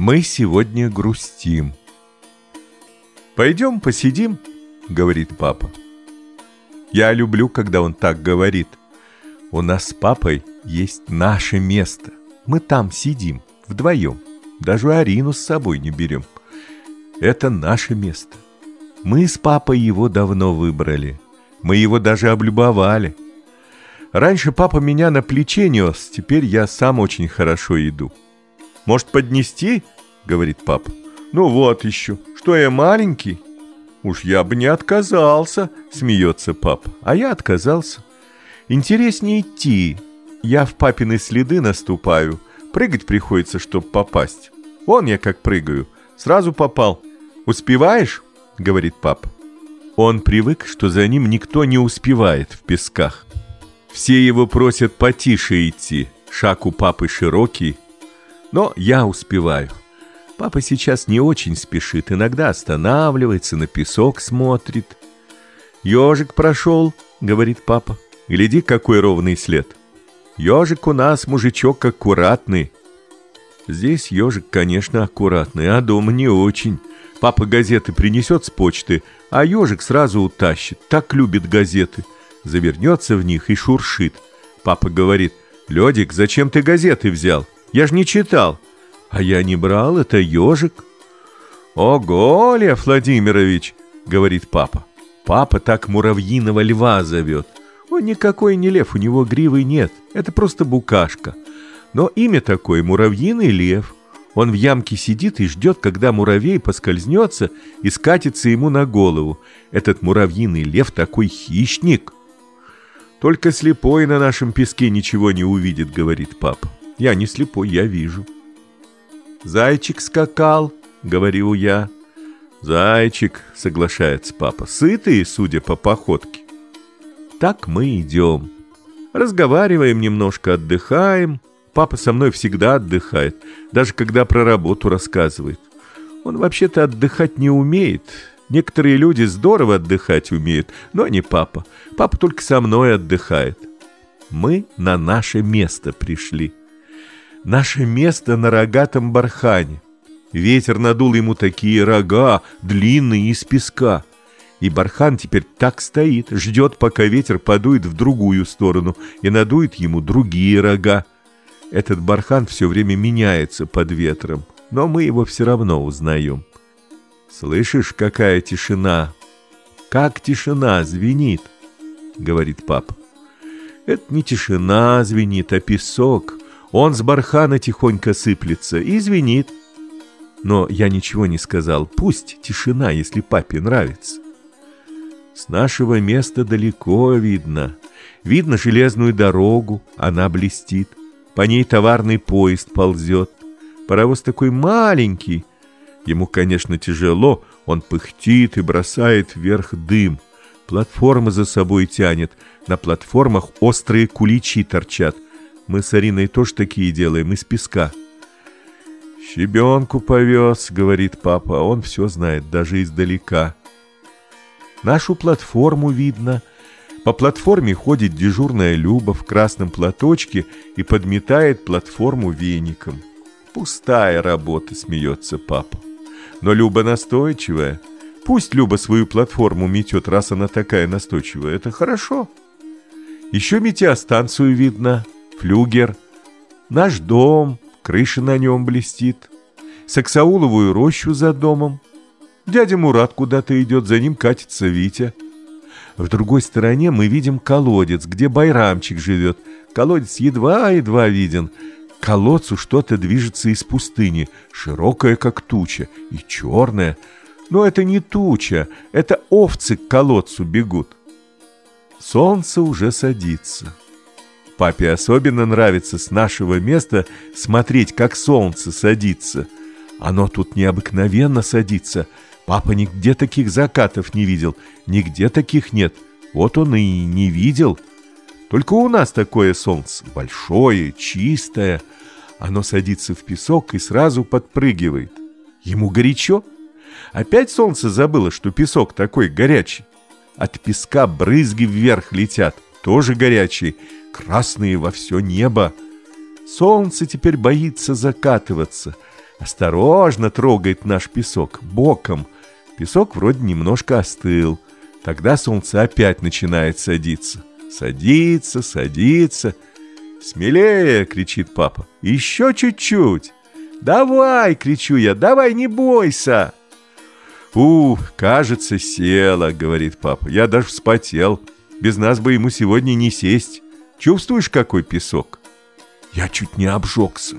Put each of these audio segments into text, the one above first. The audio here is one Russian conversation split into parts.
Мы сегодня грустим. «Пойдем посидим», — говорит папа. Я люблю, когда он так говорит. У нас с папой есть наше место. Мы там сидим, вдвоем. Даже Арину с собой не берем. Это наше место. Мы с папой его давно выбрали. Мы его даже облюбовали. Раньше папа меня на плече нес, теперь я сам очень хорошо иду. «Может, поднести?» — говорит папа. «Ну вот еще, что я маленький?» «Уж я бы не отказался», — смеется папа. А я отказался. «Интереснее идти. Я в папины следы наступаю. Прыгать приходится, чтоб попасть. Вон я как прыгаю. Сразу попал. Успеваешь?» — говорит папа. Он привык, что за ним никто не успевает в песках. Все его просят потише идти. Шаг у папы широкий. Но я успеваю. Папа сейчас не очень спешит, иногда останавливается, на песок смотрит. «Ежик прошел», — говорит папа. «Гляди, какой ровный след». «Ежик у нас мужичок аккуратный». Здесь ежик, конечно, аккуратный, а дома не очень. Папа газеты принесет с почты, а ежик сразу утащит. Так любит газеты. Завернется в них и шуршит. Папа говорит, «Ледик, зачем ты газеты взял? Я ж не читал». «А я не брал, это ежик». «Ого, Лев Владимирович!» — говорит папа. Папа так муравьиного льва зовет. Он никакой не лев, у него гривы нет. Это просто букашка. Но имя такое — муравьиный лев. Он в ямке сидит и ждет, когда муравей поскользнется и скатится ему на голову. Этот муравьиный лев такой хищник. Только слепой на нашем песке ничего не увидит, говорит папа. Я не слепой, я вижу. Зайчик скакал, говорю я. Зайчик, соглашается папа, сытый, судя по походке. Так мы идем. Разговариваем немножко, отдыхаем. Папа со мной всегда отдыхает, даже когда про работу рассказывает. Он вообще-то отдыхать не умеет. Некоторые люди здорово отдыхать умеют, но не папа. Папа только со мной отдыхает. Мы на наше место пришли. Наше место на рогатом бархане. Ветер надул ему такие рога, длинные из песка. И бархан теперь так стоит, ждет, пока ветер подует в другую сторону и надует ему другие рога. Этот бархан все время меняется под ветром, но мы его все равно узнаем. «Слышишь, какая тишина? Как тишина звенит!» — говорит папа. «Это не тишина звенит, а песок. Он с бархана тихонько сыплется и звенит. Но я ничего не сказал. Пусть тишина, если папе нравится. С нашего места далеко видно. Видно железную дорогу, она блестит. По ней товарный поезд ползет. Паровоз такой маленький. Ему, конечно, тяжело, он пыхтит и бросает вверх дым. Платформа за собой тянет. На платформах острые куличи торчат. Мы с Ариной тоже такие делаем, из песка. «Щебенку повез», — говорит папа, — он все знает, даже издалека. Нашу платформу видно — по платформе ходит дежурная Люба в красном платочке и подметает платформу веником. Пустая работа, смеется папа. Но Люба настойчивая. Пусть Люба свою платформу метет, раз она такая настойчивая. Это хорошо. Еще метеостанцию видно, флюгер. Наш дом, крыша на нем блестит. Саксауловую рощу за домом. Дядя Мурат куда-то идет, за ним катится Витя. В другой стороне мы видим колодец, где Байрамчик живет. Колодец едва-едва виден. К колодцу что-то движется из пустыни, широкая, как туча, и черная. Но это не туча, это овцы к колодцу бегут. Солнце уже садится. Папе особенно нравится с нашего места смотреть, как солнце садится. Оно тут необыкновенно садится — Папа нигде таких закатов не видел, нигде таких нет. Вот он и не видел. Только у нас такое солнце, большое, чистое. Оно садится в песок и сразу подпрыгивает. Ему горячо. Опять солнце забыло, что песок такой горячий. От песка брызги вверх летят, тоже горячие, красные во все небо. Солнце теперь боится закатываться. Осторожно трогает наш песок, боком. Песок вроде немножко остыл. Тогда солнце опять начинает садиться. Садится, садится. «Смелее!» — кричит папа. «Еще чуть-чуть!» «Давай!» — кричу я. «Давай, не бойся!» «Ух, кажется, села», — говорит папа. «Я даже вспотел. Без нас бы ему сегодня не сесть. Чувствуешь, какой песок?» Я чуть не обжегся.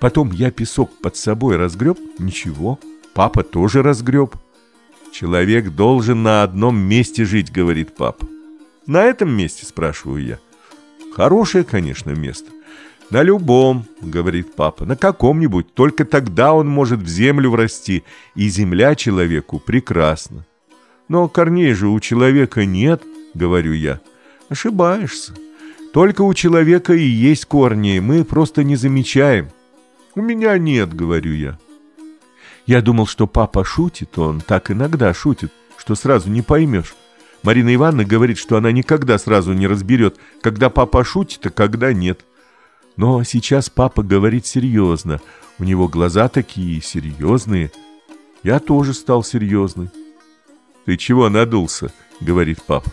Потом я песок под собой разгреб. Ничего, папа тоже разгреб. «Человек должен на одном месте жить», — говорит папа. «На этом месте?» — спрашиваю я. «Хорошее, конечно, место. «На любом», — говорит папа, — «на каком-нибудь, только тогда он может в землю врасти, и земля человеку прекрасна». «Но корней же у человека нет», — говорю я. «Ошибаешься. Только у человека и есть корни, мы просто не замечаем». «У меня нет», — говорю я. Я думал, что папа шутит, он так иногда шутит, что сразу не поймешь. Марина Ивановна говорит, что она никогда сразу не разберет, когда папа шутит, а когда нет. Но сейчас папа говорит серьезно. У него глаза такие серьезные. Я тоже стал серьезный. «Ты чего надулся?» — говорит папа.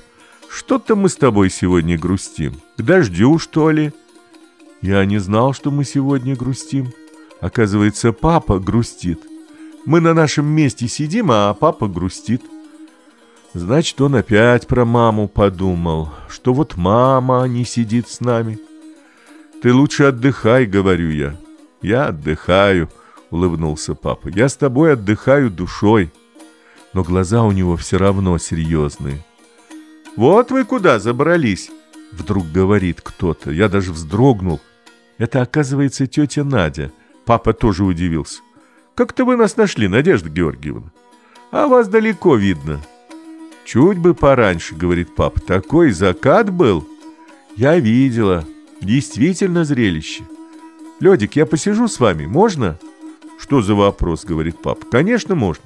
«Что-то мы с тобой сегодня грустим. К дождю, что ли?» Я не знал, что мы сегодня грустим. Оказывается, папа грустит. Мы на нашем месте сидим, а папа грустит. Значит, он опять про маму подумал, что вот мама не сидит с нами. Ты лучше отдыхай, говорю я. Я отдыхаю, улыбнулся папа. Я с тобой отдыхаю душой. Но глаза у него все равно серьезные. Вот вы куда забрались? Вдруг говорит кто-то. Я даже вздрогнул. Это, оказывается, тетя Надя. Папа тоже удивился. Как-то вы нас нашли, Надежда Георгиевна. А вас далеко видно. Чуть бы пораньше, говорит папа. Такой закат был. Я видела. Действительно зрелище. Ледик, я посижу с вами, можно? Что за вопрос, говорит папа. Конечно, можно.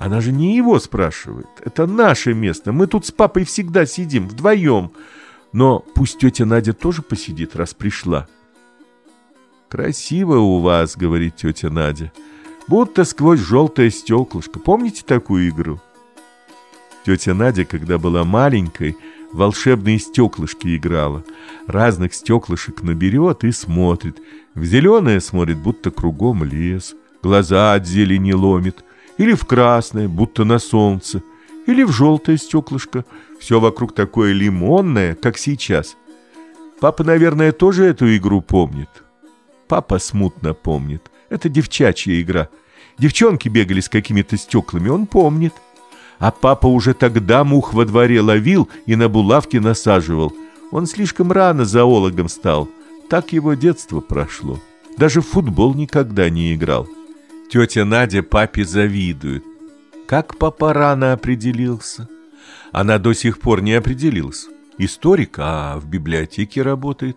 Она же не его спрашивает. Это наше место. Мы тут с папой всегда сидим, вдвоем. Но пусть тетя Надя тоже посидит, раз пришла. «Красиво у вас», — говорит тетя Надя. «Будто сквозь желтое стеклышко. Помните такую игру?» Тетя Надя, когда была маленькой, волшебные стеклышки играла. Разных стеклышек наберет и смотрит. В зеленое смотрит, будто кругом лес. Глаза от зелени ломит. Или в красное, будто на солнце. Или в желтое стеклышко. Все вокруг такое лимонное, как сейчас. Папа, наверное, тоже эту игру помнит. Папа смутно помнит. Это девчачья игра. Девчонки бегали с какими-то стеклами, он помнит. — а папа уже тогда мух во дворе ловил и на булавки насаживал. Он слишком рано зоологом стал. Так его детство прошло. Даже в футбол никогда не играл. Тетя Надя папе завидует. Как папа рано определился? Она до сих пор не определилась. Историк, а в библиотеке работает.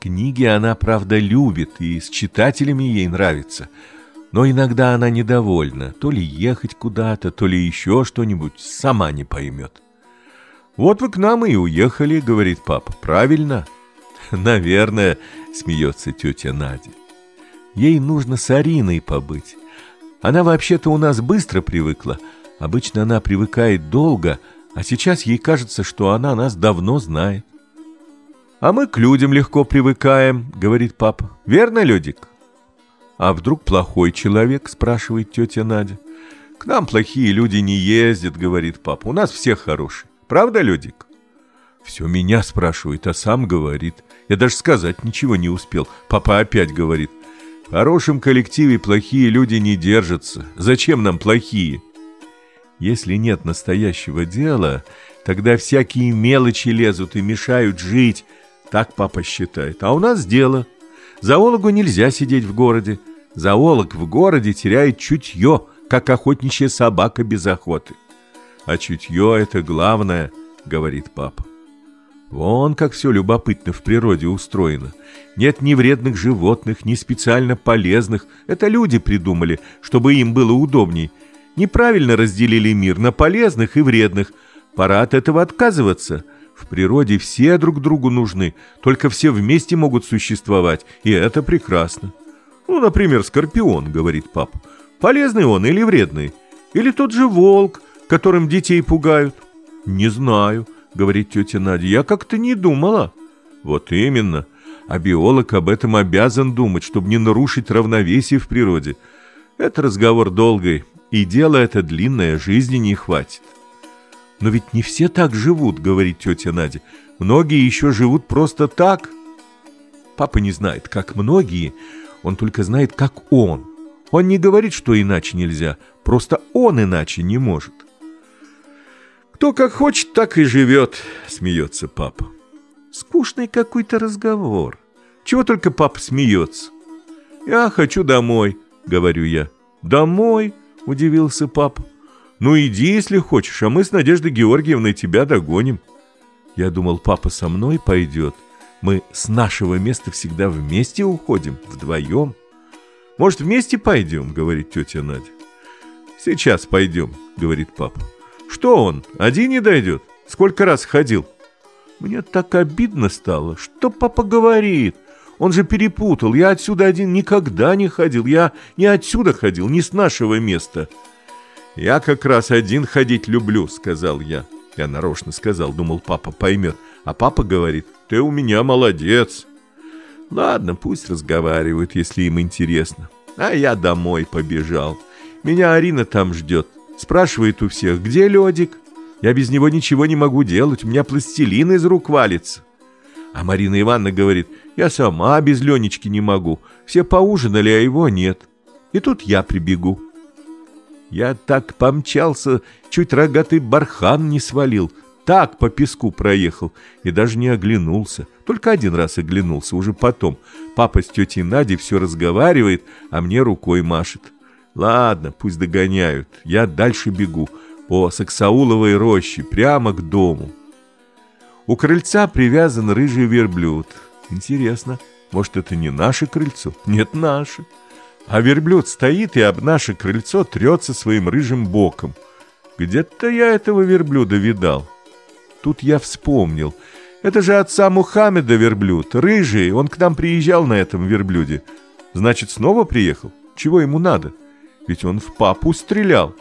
Книги она, правда, любит, и с читателями ей нравится – но иногда она недовольна, то ли ехать куда-то, то ли еще что-нибудь, сама не поймет. «Вот вы к нам и уехали», — говорит папа. «Правильно?» «Наверное», — смеется тетя Надя. «Ей нужно с Ариной побыть. Она вообще-то у нас быстро привыкла. Обычно она привыкает долго, а сейчас ей кажется, что она нас давно знает». «А мы к людям легко привыкаем», — говорит папа. «Верно, Людик?» «А вдруг плохой человек?» – спрашивает тетя Надя. «К нам плохие люди не ездят», – говорит папа. «У нас все хорошие. Правда, Людик?» Все меня спрашивает, а сам говорит. Я даже сказать ничего не успел. Папа опять говорит. В хорошем коллективе плохие люди не держатся. Зачем нам плохие? Если нет настоящего дела, тогда всякие мелочи лезут и мешают жить. Так папа считает. А у нас дело – Зоологу нельзя сидеть в городе. Зоолог в городе теряет чутье, как охотничья собака без охоты. А чутье — это главное, говорит папа. Вон как все любопытно в природе устроено. Нет ни вредных животных, ни специально полезных. Это люди придумали, чтобы им было удобней. Неправильно разделили мир на полезных и вредных. Пора от этого отказываться. В природе все друг другу нужны, только все вместе могут существовать, и это прекрасно. Ну, например, скорпион, говорит папа. Полезный он или вредный? Или тот же волк, которым детей пугают? Не знаю, говорит тетя Надя, я как-то не думала. Вот именно. А биолог об этом обязан думать, чтобы не нарушить равновесие в природе. Это разговор долгий, и дело это длинное, жизни не хватит. Но ведь не все так живут, говорит тетя Надя. Многие еще живут просто так. Папа не знает, как многие, он только знает, как он. Он не говорит, что иначе нельзя, просто он иначе не может. Кто как хочет, так и живет, смеется папа. Скучный какой-то разговор. Чего только папа смеется. Я хочу домой, говорю я. Домой? Удивился папа. Ну иди, если хочешь, а мы с Надеждой Георгиевной тебя догоним. Я думал, папа со мной пойдет. Мы с нашего места всегда вместе уходим, вдвоем. Может, вместе пойдем, говорит тетя Надя. Сейчас пойдем, говорит папа. Что он, один не дойдет? Сколько раз ходил? Мне так обидно стало. Что папа говорит? Он же перепутал. Я отсюда один никогда не ходил. Я не отсюда ходил, не с нашего места. Я как раз один ходить люблю, сказал я. Я нарочно сказал, думал, папа поймет. А папа говорит, ты у меня молодец. Ладно, пусть разговаривают, если им интересно. А я домой побежал. Меня Арина там ждет. Спрашивает у всех, где Ледик? Я без него ничего не могу делать, у меня пластилин из рук валится. А Марина Ивановна говорит, я сама без Ленечки не могу. Все поужинали, а его нет. И тут я прибегу. Я так помчался, чуть рогатый бархан не свалил. Так по песку проехал и даже не оглянулся. Только один раз оглянулся, уже потом. Папа с тетей Надей все разговаривает, а мне рукой машет. Ладно, пусть догоняют. Я дальше бегу по Саксауловой роще, прямо к дому. У крыльца привязан рыжий верблюд. Интересно, может, это не наше крыльцо? Нет, наше. А верблюд стоит и об наше крыльцо трется своим рыжим боком. Где-то я этого верблюда видал. Тут я вспомнил. Это же отца Мухаммеда верблюд, рыжий, он к нам приезжал на этом верблюде. Значит, снова приехал? Чего ему надо? Ведь он в папу стрелял.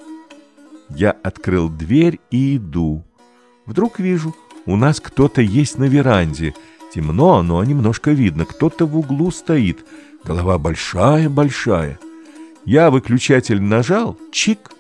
Я открыл дверь и иду. Вдруг вижу, у нас кто-то есть на веранде. Темно, но немножко видно. Кто-то в углу стоит. Голова большая-большая. Я выключатель нажал, чик.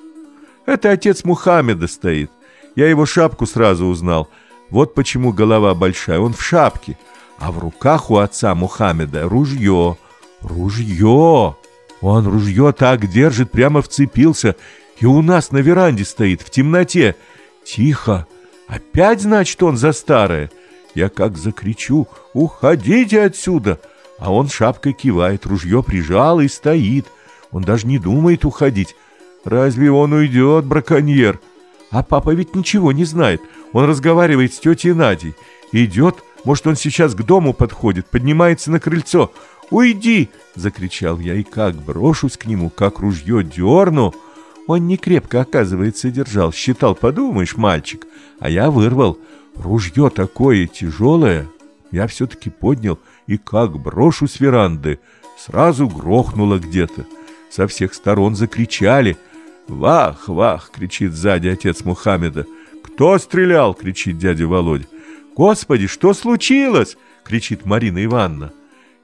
Это отец Мухаммеда стоит. Я его шапку сразу узнал. Вот почему голова большая. Он в шапке. А в руках у отца Мухаммеда ружье. Ружье! Он ружье так держит, прямо вцепился. И у нас на веранде стоит, в темноте. Тихо. Опять, значит, он за старое. Я как закричу «Уходите отсюда!» А он шапкой кивает, ружье прижал и стоит. Он даже не думает уходить. Разве он уйдет, браконьер? А папа ведь ничего не знает. Он разговаривает с тетей Надей. Идет, может, он сейчас к дому подходит, поднимается на крыльцо. «Уйди!» — закричал я, и как брошусь к нему, как ружье дерну. Он не крепко, оказывается, держал. Считал, подумаешь, мальчик. А я вырвал. Ружье такое тяжелое. Я все-таки поднял, и как брошу с веранды. Сразу грохнуло где-то. Со всех сторон закричали. «Вах, вах!» — кричит сзади отец Мухаммеда. «Кто стрелял?» — кричит дядя Володя. «Господи, что случилось?» — кричит Марина Ивановна.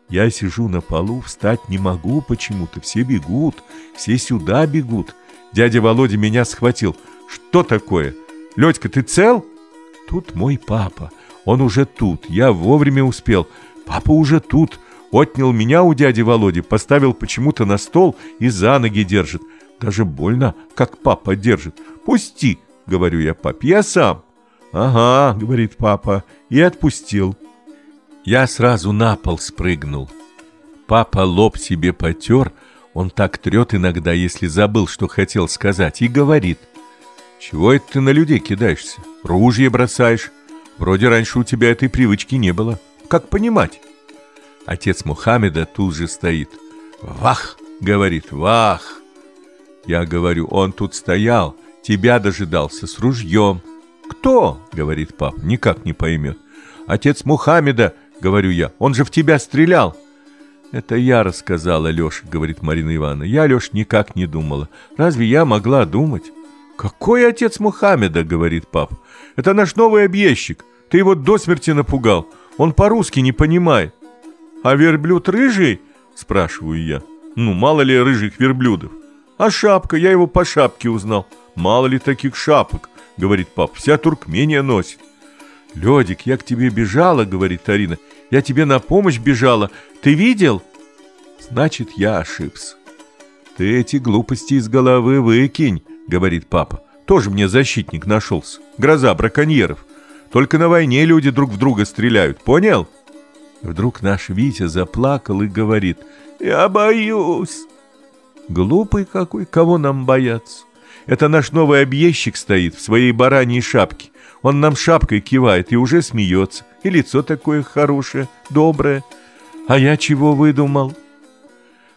Я сижу на полу, встать не могу почему-то. Все бегут, все сюда бегут. Дядя Володя меня схватил. «Что такое? Ледька, ты цел?» Тут мой папа. Он уже тут. Я вовремя успел. Папа уже тут. Отнял меня у дяди Володи, поставил почему-то на стол и за ноги держит. Даже больно, как папа держит. «Пусти!» — говорю я папе. «Я сам!» «Ага», — говорит папа, и отпустил. Я сразу на пол спрыгнул. Папа лоб себе потер, он так трет иногда, если забыл, что хотел сказать, и говорит. «Чего это ты на людей кидаешься? Ружье бросаешь? Вроде раньше у тебя этой привычки не было. Как понимать?» Отец Мухаммеда тут же стоит. «Вах!» — говорит, «Вах!» Я говорю, он тут стоял, тебя дожидался с ружьем. «Кто?» — говорит пап, никак не поймет. «Отец Мухаммеда!» — говорю я, — «он же в тебя стрелял!» Это я рассказала Лёше, говорит Марина Ивановна. Я, Лёш, никак не думала. Разве я могла думать? Какой отец Мухаммеда, говорит пап. Это наш новый объездчик. Ты его до смерти напугал. Он по-русски не понимает. А верблюд рыжий? Спрашиваю я. Ну, мало ли рыжих верблюдов. А шапка, я его по шапке узнал. Мало ли таких шапок, говорит пап. Вся Туркмения носит. Лёдик, я к тебе бежала, говорит Арина. Я тебе на помощь бежала. Ты видел? Значит, я ошибся. Ты эти глупости из головы выкинь, говорит папа. Тоже мне защитник нашелся. Гроза браконьеров. Только на войне люди друг в друга стреляют, понял? Вдруг наш Витя заплакал и говорит, «Я боюсь». Глупый какой, кого нам бояться? Это наш новый объездчик стоит в своей бараньей шапке. Он нам шапкой кивает и уже смеется. И лицо такое хорошее, доброе. А я чего выдумал?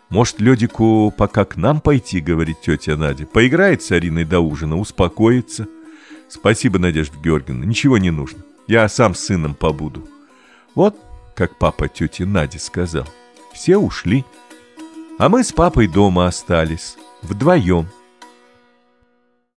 Может, Ледику пока к нам пойти, говорит тетя Надя. Поиграет с Ариной до ужина, успокоится. Спасибо, Надежда Георгиевна, ничего не нужно. Я сам с сыном побуду. Вот, как папа тете Наде сказал. Все ушли. А мы с папой дома остались, вдвоем.